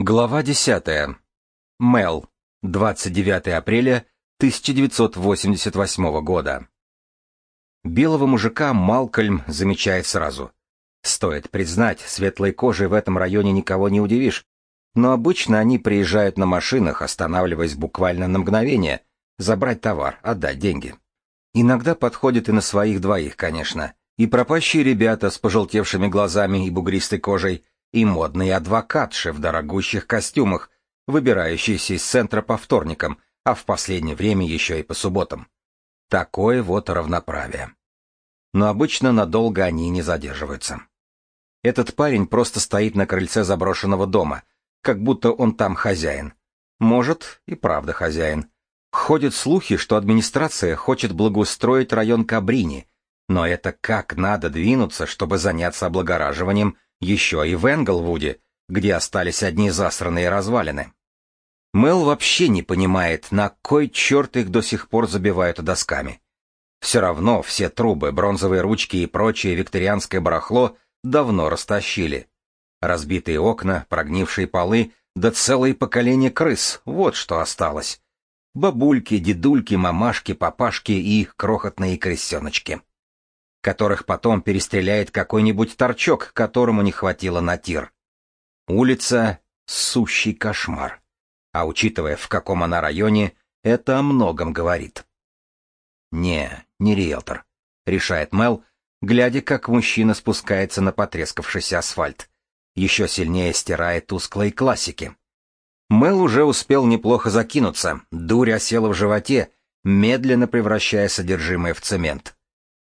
Глава 10. Мел. 29 апреля 1988 года. Белого мужика Малкольм замечает сразу. Стоит признать, светлой кожей в этом районе никого не удивишь, но обычно они приезжают на машинах, останавливаясь буквально на мгновение, забрать товар, отдать деньги. Иногда подходят и на своих двоих, конечно, и пропащие ребята с пожелтевшими глазами и бугристой кожей — и модный адвокатши в дорогущих костюмах, выбирающийся из центра по вторникам, а в последнее время еще и по субботам. Такое вот равноправие. Но обычно надолго они не задерживаются. Этот парень просто стоит на крыльце заброшенного дома, как будто он там хозяин. Может, и правда хозяин. Ходят слухи, что администрация хочет благоустроить район Кабрини, но это как надо двинуться, чтобы заняться облагораживанием еще и в Энглвуде, где остались одни засранные развалины. Мэл вообще не понимает, на кой черт их до сих пор забивают досками. Все равно все трубы, бронзовые ручки и прочее викторианское барахло давно растащили. Разбитые окна, прогнившие полы, да целое поколение крыс — вот что осталось. Бабульки, дедульки, мамашки, папашки и их крохотные крысеночки которых потом перестреляет какой-нибудь торчок, которому не хватило на тир. Улица — сущий кошмар. А учитывая, в каком она районе, это о многом говорит. «Не, не риэлтор», — решает Мел, глядя, как мужчина спускается на потрескавшийся асфальт. Еще сильнее стирает тусклые классики. Мел уже успел неплохо закинуться, дурь осела в животе, медленно превращая содержимое в цемент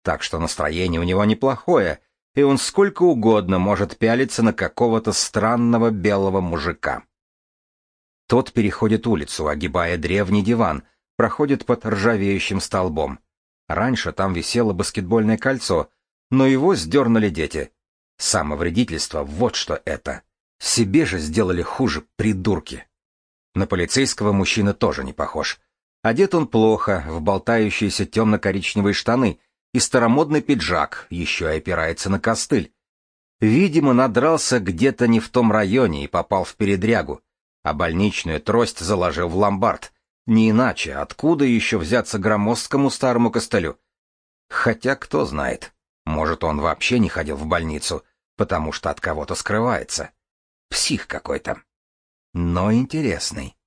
так что настроение у него неплохое, и он сколько угодно может пялиться на какого-то странного белого мужика. Тот переходит улицу, огибая древний диван, проходит под ржавеющим столбом. Раньше там висело баскетбольное кольцо, но его сдернули дети. Самовредительство — вот что это. Себе же сделали хуже, придурки. На полицейского мужчина тоже не похож. Одет он плохо, в болтающиеся темно-коричневые штаны и старомодный пиджак, еще и опирается на костыль. Видимо, надрался где-то не в том районе и попал в передрягу, а больничную трость заложил в ломбард. Не иначе, откуда еще взяться громоздкому старому костылю? Хотя кто знает, может, он вообще не ходил в больницу, потому что от кого-то скрывается. Псих какой-то. Но интересный.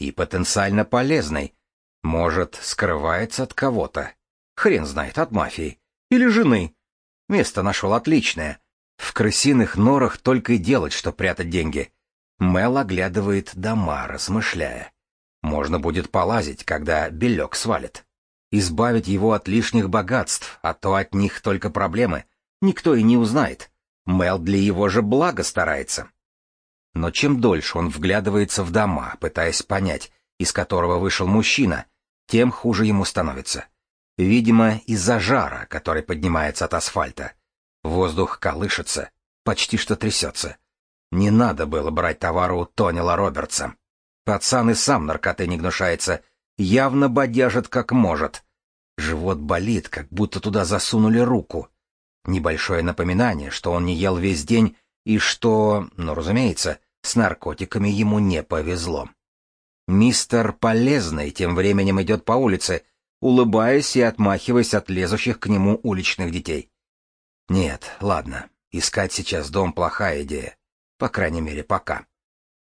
И потенциально полезный. Может, скрывается от кого-то. Хрен знает, от мафии. Или жены. Место нашел отличное. В крысиных норах только и делать, что прятать деньги. Мел оглядывает дома, размышляя. Можно будет полазить, когда белек свалит. Избавить его от лишних богатств, а то от них только проблемы. Никто и не узнает. Мел для его же блага старается. Но чем дольше он вглядывается в дома, пытаясь понять, из которого вышел мужчина, тем хуже ему становится. Видимо, из-за жара, который поднимается от асфальта. Воздух колышется, почти что трясется. Не надо было брать товар у Тонила Робертса. Пацан и сам наркоты не гнушается, явно бодяжит как может. Живот болит, как будто туда засунули руку. Небольшое напоминание, что он не ел весь день и что, ну, разумеется, с наркотиками ему не повезло. Мистер Полезный тем временем идет по улице, улыбаясь и отмахиваясь от лезущих к нему уличных детей. Нет, ладно, искать сейчас дом плохая идея. По крайней мере, пока.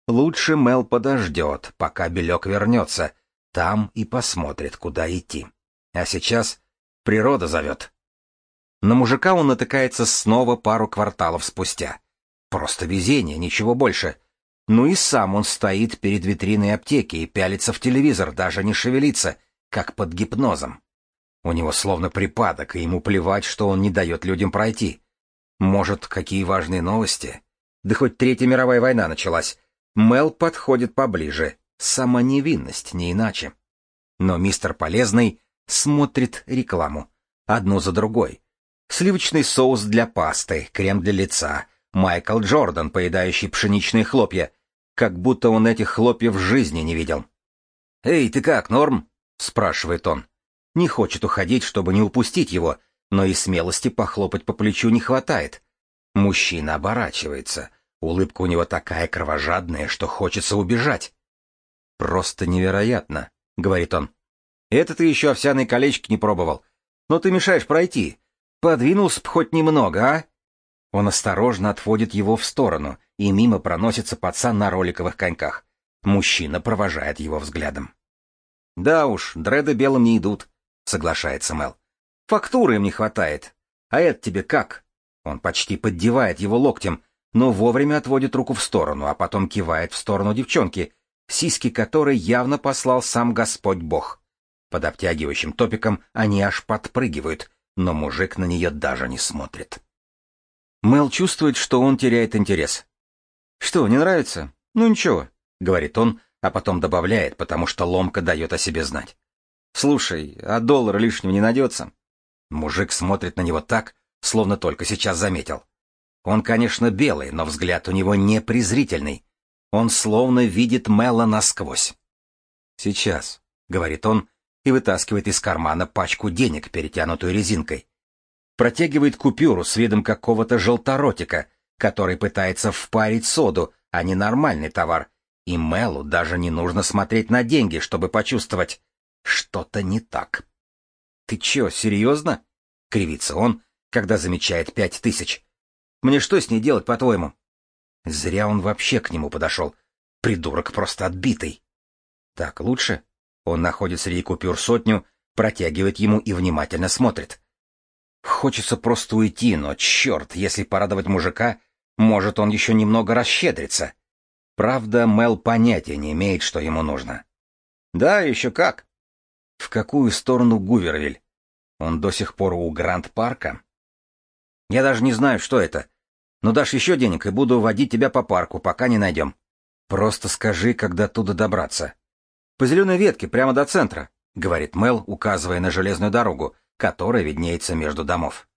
Лучше Мел подождет, пока Белек вернется, там и посмотрит, куда идти. А сейчас природа зовет. На мужика он натыкается снова пару кварталов спустя. Просто везение, ничего больше. Ну и сам он стоит перед витриной аптеки и пялится в телевизор, даже не шевелится — как под гипнозом. У него словно припадок, и ему плевать, что он не дает людям пройти. Может, какие важные новости? Да хоть Третья мировая война началась. Мел подходит поближе. Сама невинность, не иначе. Но мистер Полезный смотрит рекламу. Одну за другой. Сливочный соус для пасты, крем для лица, Майкл Джордан, поедающий пшеничные хлопья. Как будто он этих хлопьев в жизни не видел. «Эй, ты как, норм?» — спрашивает он. Не хочет уходить, чтобы не упустить его, но и смелости похлопать по плечу не хватает. Мужчина оборачивается. Улыбка у него такая кровожадная, что хочется убежать. «Просто невероятно», — говорит он. «Это ты еще овсяные колечки не пробовал. Но ты мешаешь пройти. Подвинулся б хоть немного, а?» Он осторожно отводит его в сторону, и мимо проносится пацан на роликовых коньках. Мужчина провожает его взглядом. «Да уж, дреды белым не идут», — соглашается Мел. «Фактуры им не хватает. А это тебе как?» Он почти поддевает его локтем, но вовремя отводит руку в сторону, а потом кивает в сторону девчонки, сиськи которой явно послал сам Господь Бог. Под обтягивающим топиком они аж подпрыгивают, но мужик на нее даже не смотрит. Мел чувствует, что он теряет интерес. «Что, не нравится? Ну ничего», — говорит он, а потом добавляет, потому что ломка дает о себе знать. «Слушай, а доллар лишнего не найдется?» Мужик смотрит на него так, словно только сейчас заметил. Он, конечно, белый, но взгляд у него не презрительный. Он словно видит Мела насквозь. «Сейчас», — говорит он и вытаскивает из кармана пачку денег, перетянутую резинкой. Протягивает купюру с видом какого-то желторотика, который пытается впарить соду, а не нормальный товар, и Мелу даже не нужно смотреть на деньги, чтобы почувствовать, что-то не так. «Ты чё, серьезно?» — кривится он, когда замечает пять тысяч. «Мне что с ней делать, по-твоему?» Зря он вообще к нему подошел. Придурок просто отбитый. «Так лучше?» Он находит среди купюр сотню, протягивает ему и внимательно смотрит. Хочется просто уйти, но черт, если порадовать мужика, может, он еще немного расщедрится. Правда, Мел понятия не имеет, что ему нужно. Да, еще как. В какую сторону Гувервиль? Он до сих пор у Гранд-парка? Я даже не знаю, что это. Но дашь еще денег, и буду водить тебя по парку, пока не найдем. Просто скажи, когда туда добраться. По зеленой ветке, прямо до центра, — говорит Мел, указывая на железную дорогу, которая виднеется между домов.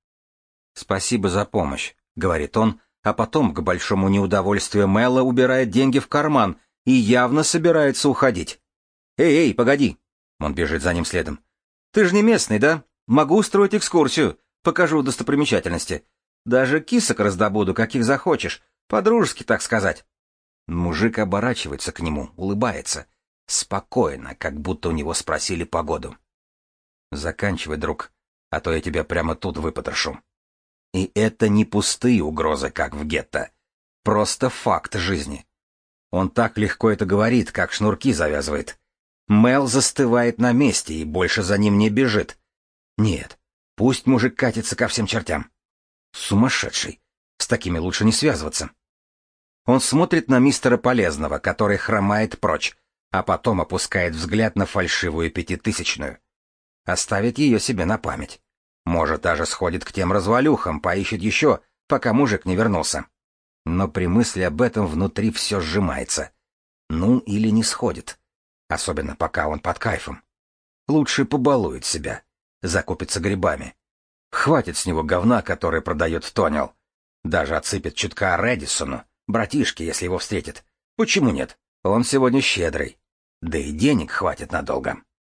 «Спасибо за помощь», — говорит он, а потом, к большому неудовольствию Мэла, убирает деньги в карман и явно собирается уходить. «Эй, эй, погоди!» Он бежит за ним следом. «Ты же не местный, да? Могу устроить экскурсию, покажу достопримечательности. Даже кисок раздобуду, каких захочешь, по-дружески, так сказать». Мужик оборачивается к нему, улыбается. Спокойно, как будто у него спросили погоду. «Заканчивай, друг, а то я тебя прямо тут выпотрошу». И это не пустые угрозы, как в гетто. Просто факт жизни. Он так легко это говорит, как шнурки завязывает. Мел застывает на месте и больше за ним не бежит. Нет, пусть мужик катится ко всем чертям. Сумасшедший. С такими лучше не связываться. Он смотрит на мистера Полезного, который хромает прочь, а потом опускает взгляд на фальшивую пятитысячную. Оставит ее себе на память. Может, даже сходит к тем развалюхам, поищет еще, пока мужик не вернулся. Но при мысли об этом внутри все сжимается. Ну или не сходит. Особенно пока он под кайфом. Лучше побалует себя. Закупится грибами. Хватит с него говна, который продает Тонел. Даже отсыпет чутка Редисону, братишке, если его встретит. Почему нет? Он сегодня щедрый. Да и денег хватит надолго.